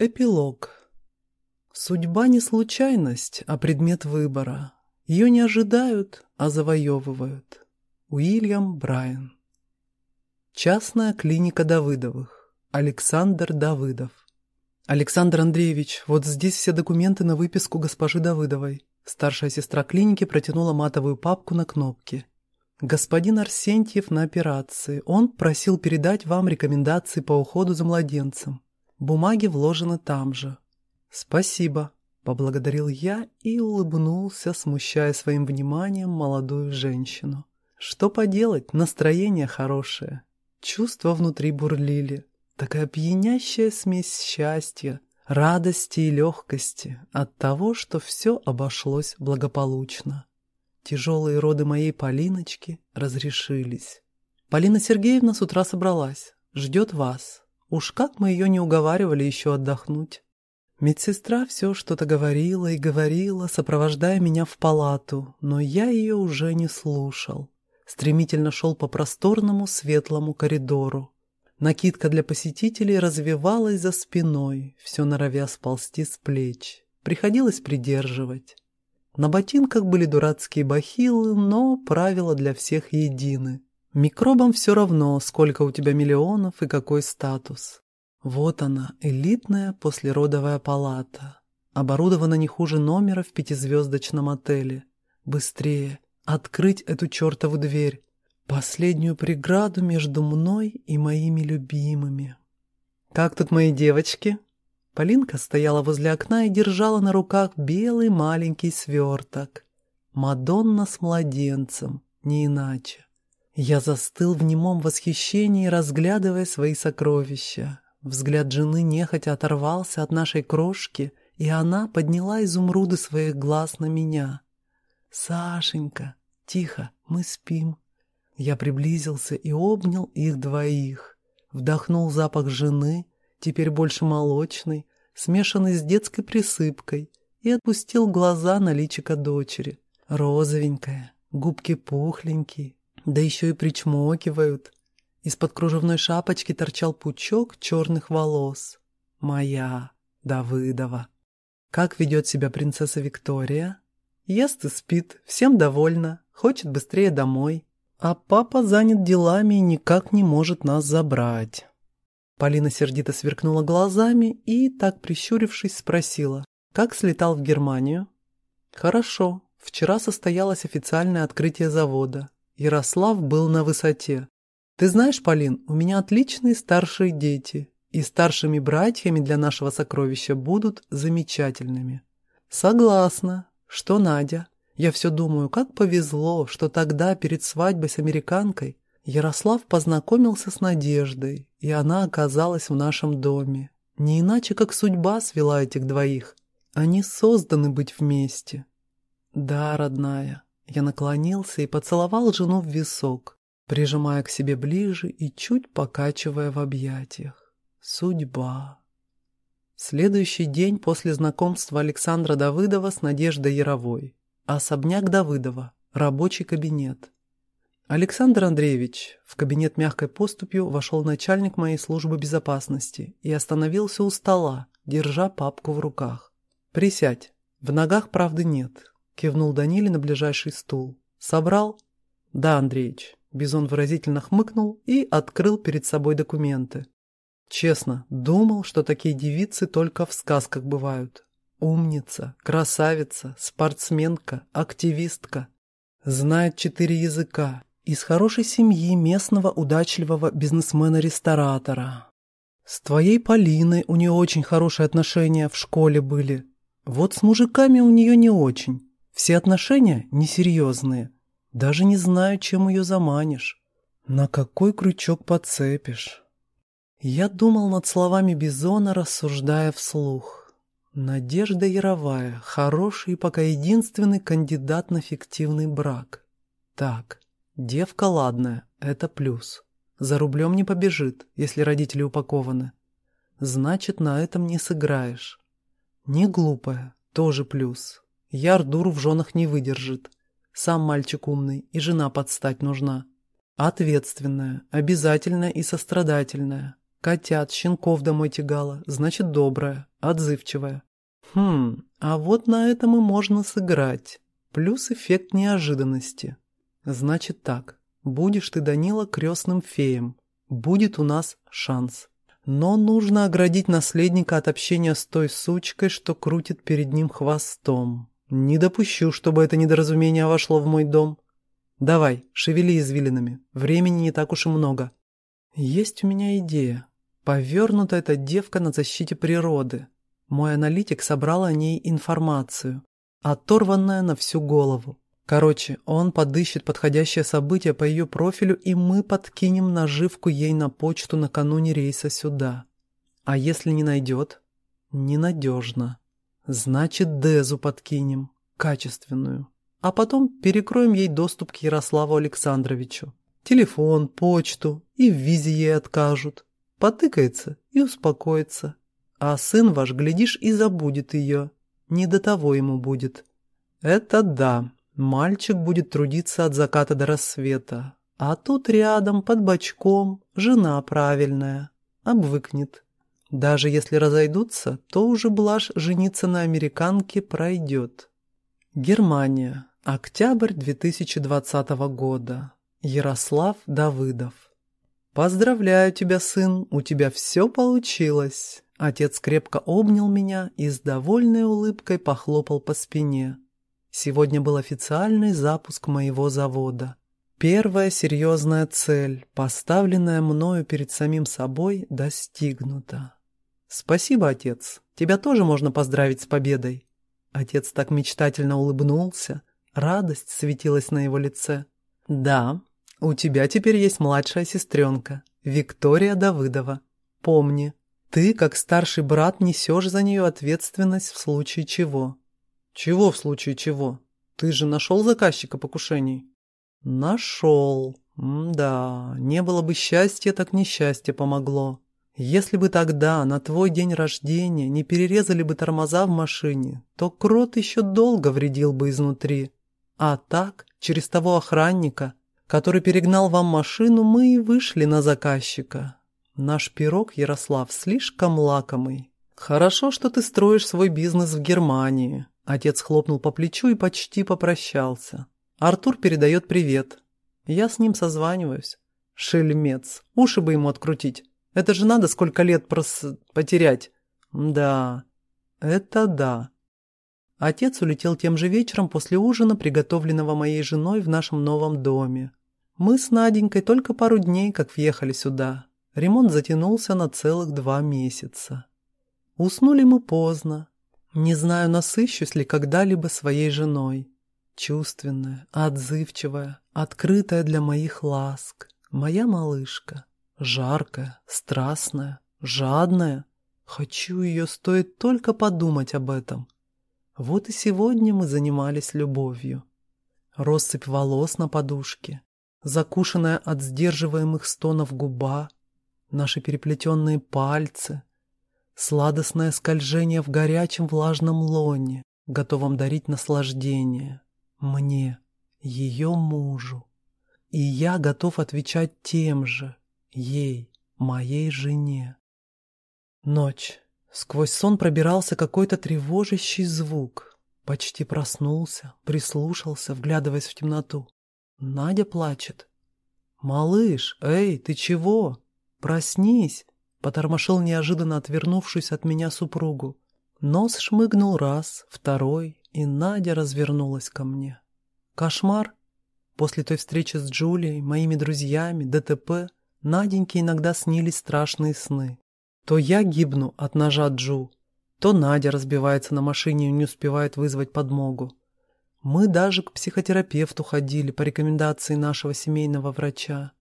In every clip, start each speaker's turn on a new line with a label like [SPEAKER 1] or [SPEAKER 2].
[SPEAKER 1] Эпилог. Судьба не случайность, а предмет выбора. Ее не ожидают, а завоевывают. Уильям Брайан. Частная клиника Давыдовых. Александр Давыдов. Александр Андреевич, вот здесь все документы на выписку госпожи Давыдовой. Старшая сестра клиники протянула матовую папку на кнопке. Господин Арсентьев на операции. Он просил передать вам рекомендации по уходу за младенцем. Бумаги вложены там же. Спасибо, поблагодарил я и улыбнулся, смущая своим вниманием молодую женщину. Что поделать, настроение хорошее. Чувства внутри бурлили. Такая пьянящая смесь счастья, радости и легкости от того, что все обошлось благополучно. Тяжелые роды моей Полиночки разрешились. Полина Сергеевна с утра собралась. Ждет вас. Уж как мы ее не уговаривали еще отдохнуть. Медсестра все что-то говорила и говорила, сопровождая меня в палату, но я ее уже не слушал. Стремительно шел по просторному светлому коридору. Накидка для посетителей развивалась за спиной, все норовя сползти с плеч. Приходилось придерживать. На ботинках были дурацкие бахилы, но правила для всех едины. Микробам все равно, сколько у тебя миллионов и какой статус. Вот она, элитная послеродовая палата. Оборудована не хуже номера в пятизвездочном отеле. Быстрее, открыть эту чертову дверь. Последнюю преграду между мной и моими любимыми. «Как тут мои девочки?» Полинка стояла возле окна и держала на руках белый маленький сверток. Мадонна с младенцем, не иначе. Я застыл в немом восхищении, разглядывая свои сокровища. Взгляд жены нехотя оторвался от нашей крошки, и она подняла изумруды своих глаз на меня. «Сашенька, тихо, мы спим». Я приблизился и обнял их двоих. Вдохнул запах жены, теперь больше молочный, смешанный с детской присыпкой, и отпустил глаза на личико дочери. Розовенькая, губки пухленькие, да еще и причмокивают. Из-под кружевной шапочки торчал пучок черных волос. Моя, Давыдова. Как ведет себя принцесса Виктория? Ест и спит, всем довольна, хочет быстрее домой. А папа занят делами и никак не может нас забрать. Полина сердито сверкнула глазами и, так прищурившись, спросила, как слетал в Германию? Хорошо, вчера состоялось официальное открытие завода. Ярослав был на высоте. Ты знаешь, Полин, у меня отличные старшие дети, и старшими братьями для нашего сокровища будут замечательными. Согласна. Что Надя? Я все думаю, как повезло, что тогда перед свадьбой с американкой Ярослав познакомился с Надеждой, и она оказалась в нашем доме. Не иначе, как судьба свела этих двоих. Они созданы быть вместе. Да, родная, я наклонился и поцеловал жену в висок, прижимая к себе ближе и чуть покачивая в объятиях. Судьба. Следующий день после знакомства Александра Давыдова с Надеждой Яровой. Особняк Давыдова. Рабочий кабинет. Александр Андреевич, в кабинет мягкой поступью вошел начальник моей службы безопасности и остановился у стола, держа папку в руках. «Присядь. В ногах правды нет. Кивнул Даниле на ближайший стул. «Собрал?» «Да, Андреич». Бизон выразительно хмыкнул и открыл перед собой документы. Честно, думал, что такие девицы только в сказках бывают. Умница, красавица, спортсменка, активистка. Знает четыре языка. Из хорошей семьи местного удачливого бизнесмена-ресторатора. С твоей Полиной у нее очень хорошие отношения в школе были. Вот с мужиками у нее не очень. Все отношения несерьезные. Даже не знаю, чем ее заманишь. На какой крючок подцепишь? Я думал над словами Бизона, рассуждая вслух. Надежда Яровая, хороший и пока единственный кандидат на фиктивный брак. Так, девка ладная, это плюс. За рублем не побежит, если родители упакованы. Значит, на этом не сыграешь. Не глупая, тоже плюс. Яр дуру в женах не выдержит. Сам мальчик умный, и жена подстать нужна. Ответственная, обязательная и сострадательная. Котят, щенков домой тягала, значит, добрая, отзывчивая. Хм, а вот на этом и можно сыграть. Плюс эффект неожиданности. Значит так, будешь ты, Данила, крестным феем. Будет у нас шанс. Но нужно оградить наследника от общения с той сучкой, что крутит перед ним хвостом. Не допущу, чтобы это недоразумение вошло в мой дом. Давай, шевели извилинами. Времени не так уж и много. Есть у меня идея. Повернута эта девка на защите природы. Мой аналитик собрал о ней информацию, оторванная на всю голову. Короче, он подыщет подходящее событие по ее профилю, и мы подкинем наживку ей на почту накануне рейса сюда. А если не найдет? Ненадежно. Значит, Дезу подкинем. Качественную. А потом перекроем ей доступ к Ярославу Александровичу. Телефон, почту и в визе ей откажут. Потыкается и успокоится. А сын ваш, глядишь, и забудет ее. Не до того ему будет. Это да. Мальчик будет трудиться от заката до рассвета. А тут рядом, под бочком, жена правильная. Обвыкнет. Даже если разойдутся, то уже блажь жениться на американке пройдет. Германия. Октябрь 2020 года. Ярослав Давыдов. «Поздравляю тебя, сын, у тебя все получилось!» Отец крепко обнял меня и с довольной улыбкой похлопал по спине. Сегодня был официальный запуск моего завода. Первая серьезная цель, поставленная мною перед самим собой, достигнута. «Спасибо, отец. Тебя тоже можно поздравить с победой». Отец так мечтательно улыбнулся, радость светилась на его лице. «Да, у тебя теперь есть младшая сестренка, Виктория Давыдова. Помни, ты, как старший брат, несешь за нее ответственность в случае чего». «Чего в случае чего? Ты же нашел заказчика покушений?» «Нашел. М да, не было бы счастья, так несчастье помогло. Если бы тогда, на твой день рождения, не перерезали бы тормоза в машине, то крот еще долго вредил бы изнутри. А так, через того охранника, который перегнал вам машину, мы и вышли на заказчика. Наш пирог, Ярослав, слишком лакомый. Хорошо, что ты строишь свой бизнес в Германии. Отец хлопнул по плечу и почти попрощался. Артур передает привет. Я с ним созваниваюсь. Шельмец. Уши бы ему открутить. Это же надо сколько лет прос... потерять. Да, это да. Отец улетел тем же вечером после ужина, приготовленного моей женой в нашем новом доме. Мы с Наденькой только пару дней как въехали сюда. Ремонт затянулся на целых два месяца. Уснули мы поздно. Не знаю, насыщусь ли когда-либо своей женой. Чувственная, отзывчивая, открытая для моих ласк. Моя малышка. Жаркая, страстная, жадная. Хочу ее, стоит только подумать об этом. Вот и сегодня мы занимались любовью. Россыпь волос на подушке, закушенная от сдерживаемых стонов губа, наши переплетенные пальцы, сладостное скольжение в горячем влажном лоне, готовом дарить наслаждение. Мне, ее мужу. И я готов отвечать тем же, ей, моей жене. Ночь. Сквозь сон пробирался какой-то тревожащий звук. Почти проснулся, прислушался, вглядываясь в темноту. Надя плачет. «Малыш, эй, ты чего? Проснись!» Потормошил неожиданно отвернувшись от меня супругу. Нос шмыгнул раз, второй, и Надя развернулась ко мне. Кошмар? После той встречи с Джулией, моими друзьями, ДТП, Наденьке иногда снились страшные сны. То я гибну от ножа Джу, то Надя разбивается на машине и не успевает вызвать подмогу. Мы даже к психотерапевту ходили по рекомендации нашего семейного врача.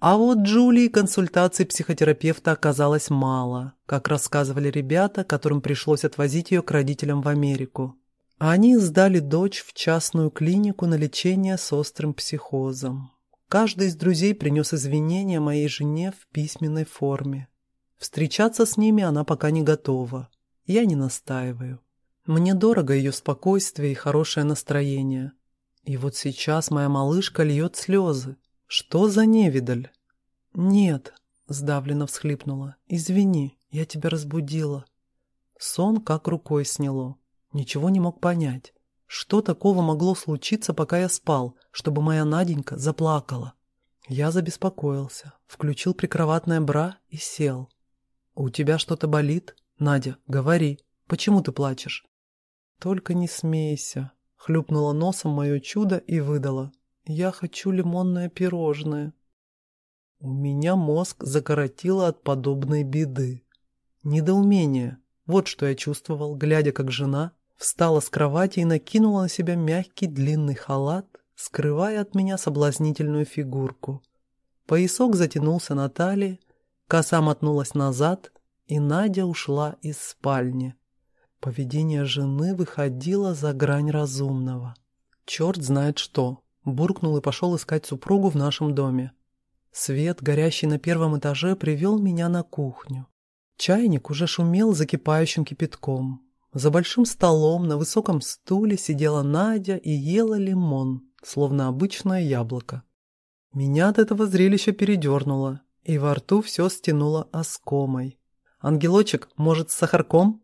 [SPEAKER 1] А вот Джулии консультаций психотерапевта оказалось мало, как рассказывали ребята, которым пришлось отвозить ее к родителям в Америку. Они сдали дочь в частную клинику на лечение с острым психозом. Каждый из друзей принес извинения моей жене в письменной форме. Встречаться с ними она пока не готова. Я не настаиваю. Мне дорого ее спокойствие и хорошее настроение. И вот сейчас моя малышка льет слезы. Что за невидаль? Нет, сдавленно всхлипнула. «Извини, я тебя разбудила». Сон как рукой сняло. Ничего не мог понять. Что такого могло случиться, пока я спал, чтобы моя Наденька заплакала? Я забеспокоился, включил прикроватное бра и сел. «У тебя что-то болит? Надя, говори, почему ты плачешь?» «Только не смейся», — хлюпнула носом мое чудо и выдала. «Я хочу лимонное пирожное». У меня мозг закоротило от подобной беды. Недоумение. Вот что я чувствовал, глядя, как жена встала с кровати и накинула на себя мягкий длинный халат, скрывая от меня соблазнительную фигурку. Поясок затянулся на талии, коса мотнулась назад, и Надя ушла из спальни. Поведение жены выходило за грань разумного. Черт знает что. Буркнул и пошел искать супругу в нашем доме. Свет, горящий на первом этаже, привел меня на кухню. Чайник уже шумел закипающим кипятком. За большим столом на высоком стуле сидела Надя и ела лимон, словно обычное яблоко. Меня от этого зрелища передернуло, и во рту все стянуло оскомой. «Ангелочек, может, с сахарком?»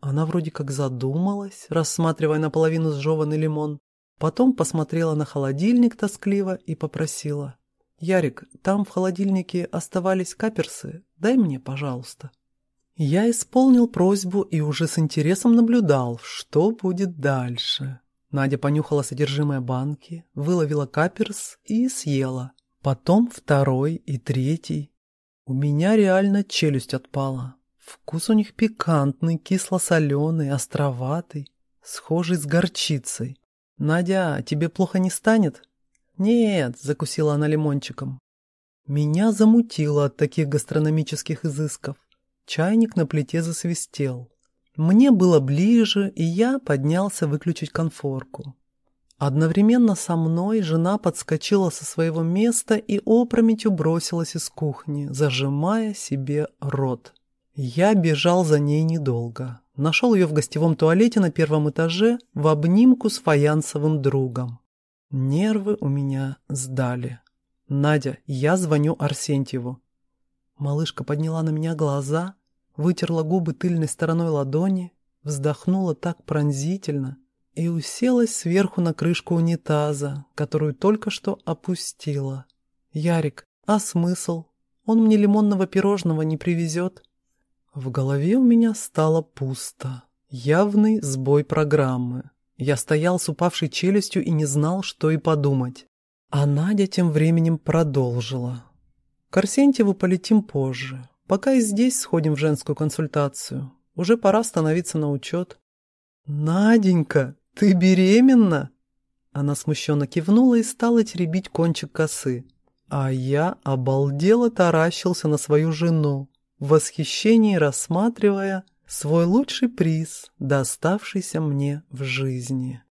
[SPEAKER 1] Она вроде как задумалась, рассматривая наполовину сжеванный лимон. Потом посмотрела на холодильник тоскливо и попросила. «Ярик, там в холодильнике оставались каперсы. Дай мне, пожалуйста». Я исполнил просьбу и уже с интересом наблюдал, что будет дальше. Надя понюхала содержимое банки, выловила каперс и съела. Потом второй и третий. У меня реально челюсть отпала. Вкус у них пикантный, кисло-соленый, островатый, схожий с горчицей. «Надя, тебе плохо не станет?» «Нет», — закусила она лимончиком. Меня замутило от таких гастрономических изысков. Чайник на плите засвистел. Мне было ближе, и я поднялся выключить конфорку. Одновременно со мной жена подскочила со своего места и опрометью бросилась из кухни, зажимая себе рот. Я бежал за ней недолго. Нашел ее в гостевом туалете на первом этаже в обнимку с фаянсовым другом. Нервы у меня сдали. «Надя, я звоню Арсентьеву. Малышка подняла на меня глаза, вытерла губы тыльной стороной ладони, вздохнула так пронзительно и уселась сверху на крышку унитаза, которую только что опустила. «Ярик, а смысл? Он мне лимонного пирожного не привезет?» В голове у меня стало пусто. Явный сбой программы. Я стоял с упавшей челюстью и не знал, что и подумать. А Надя тем временем продолжила. К Арсентьеву полетим позже. Пока и здесь сходим в женскую консультацию. Уже пора становиться на учет. «Наденька, ты беременна?» Она смущенно кивнула и стала теребить кончик косы. А я обалдело таращился на свою жену, в восхищении рассматривая свой лучший приз, доставшийся мне в жизни.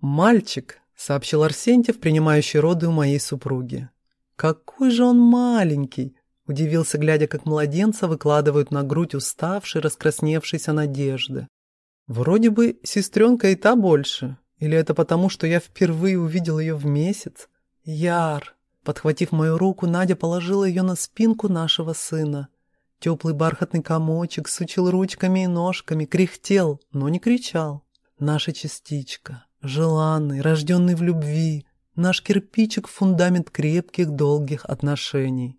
[SPEAKER 1] «Мальчик», — сообщил Арсентьев, принимающий роды у моей супруги. «Какой же он маленький!» Удивился, глядя, как младенца выкладывают на грудь уставшей, раскрасневшейся надежды. Вроде бы сестренка и та больше. Или это потому, что я впервые увидел ее в месяц? Яр! Подхватив мою руку, Надя положила ее на спинку нашего сына. Теплый бархатный комочек сучил ручками и ножками, кряхтел, но не кричал. Наша частичка, желанный, рожденный в любви, Наш кирпичик — фундамент крепких, долгих отношений.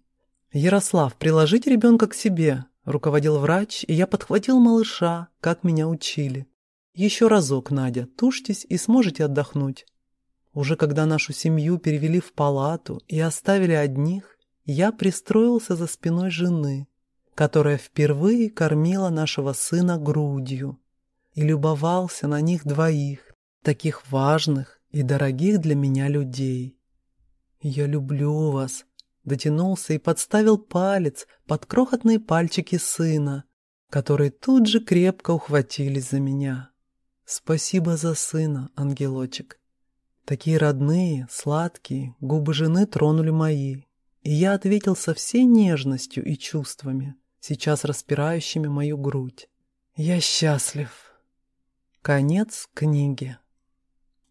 [SPEAKER 1] «Ярослав, приложите ребенка к себе», — руководил врач, и я подхватил малыша, как меня учили. «Еще разок, Надя, тушьтесь и сможете отдохнуть». Уже когда нашу семью перевели в палату и оставили одних, я пристроился за спиной жены, которая впервые кормила нашего сына грудью, и любовался на них двоих, таких важных, и дорогих для меня людей. Я люблю вас, дотянулся и подставил палец под крохотные пальчики сына, которые тут же крепко ухватились за меня. Спасибо за сына, ангелочек. Такие родные, сладкие, губы жены тронули мои, и я ответил со всей нежностью и чувствами, сейчас распирающими мою грудь. Я счастлив. Конец книги.